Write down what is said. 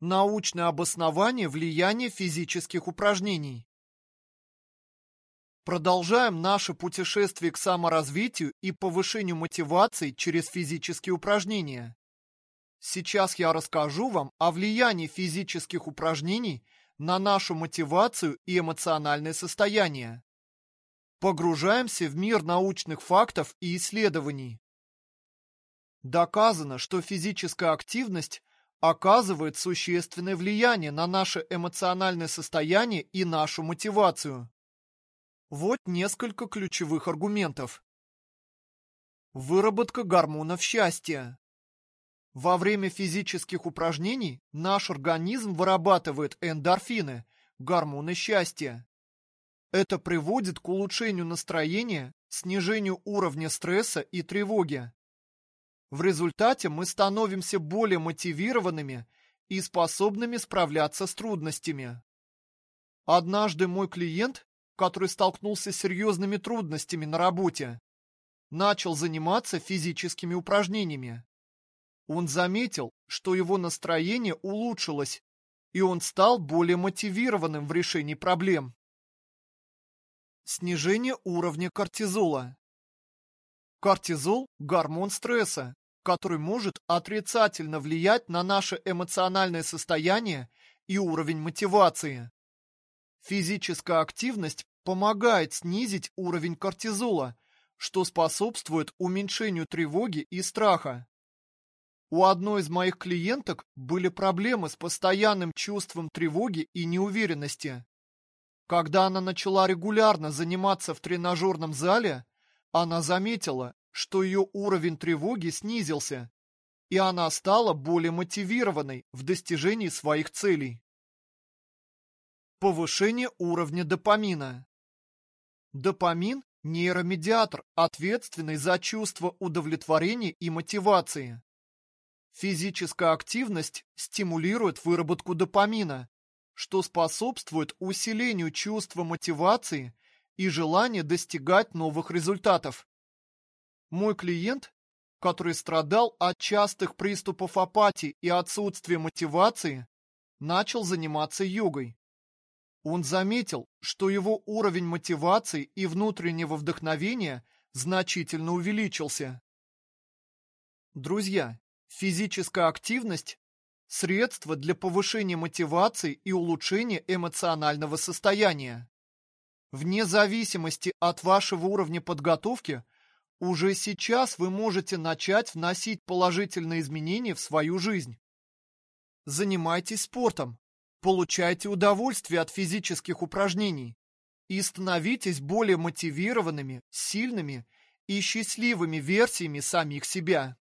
Научное обоснование влияния физических упражнений. Продолжаем наше путешествие к саморазвитию и повышению мотивации через физические упражнения. Сейчас я расскажу вам о влиянии физических упражнений на нашу мотивацию и эмоциональное состояние. Погружаемся в мир научных фактов и исследований. Доказано, что физическая активность оказывает существенное влияние на наше эмоциональное состояние и нашу мотивацию. Вот несколько ключевых аргументов. Выработка гормонов счастья. Во время физических упражнений наш организм вырабатывает эндорфины, гормоны счастья. Это приводит к улучшению настроения, снижению уровня стресса и тревоги. В результате мы становимся более мотивированными и способными справляться с трудностями. Однажды мой клиент, который столкнулся с серьезными трудностями на работе, начал заниматься физическими упражнениями. Он заметил, что его настроение улучшилось, и он стал более мотивированным в решении проблем. Снижение уровня кортизола. Кортизол – гормон стресса, который может отрицательно влиять на наше эмоциональное состояние и уровень мотивации. Физическая активность помогает снизить уровень кортизола, что способствует уменьшению тревоги и страха. У одной из моих клиенток были проблемы с постоянным чувством тревоги и неуверенности. Когда она начала регулярно заниматься в тренажерном зале, она заметила, что ее уровень тревоги снизился, и она стала более мотивированной в достижении своих целей. Повышение уровня допамина. Допамин – нейромедиатор, ответственный за чувство удовлетворения и мотивации. Физическая активность стимулирует выработку допамина, что способствует усилению чувства мотивации и желания достигать новых результатов. Мой клиент, который страдал от частых приступов апатии и отсутствия мотивации, начал заниматься йогой. Он заметил, что его уровень мотивации и внутреннего вдохновения значительно увеличился. Друзья, физическая активность – средство для повышения мотивации и улучшения эмоционального состояния. Вне зависимости от вашего уровня подготовки – уже сейчас вы можете начать вносить положительные изменения в свою жизнь. Занимайтесь спортом, получайте удовольствие от физических упражнений и становитесь более мотивированными, сильными и счастливыми версиями самих себя.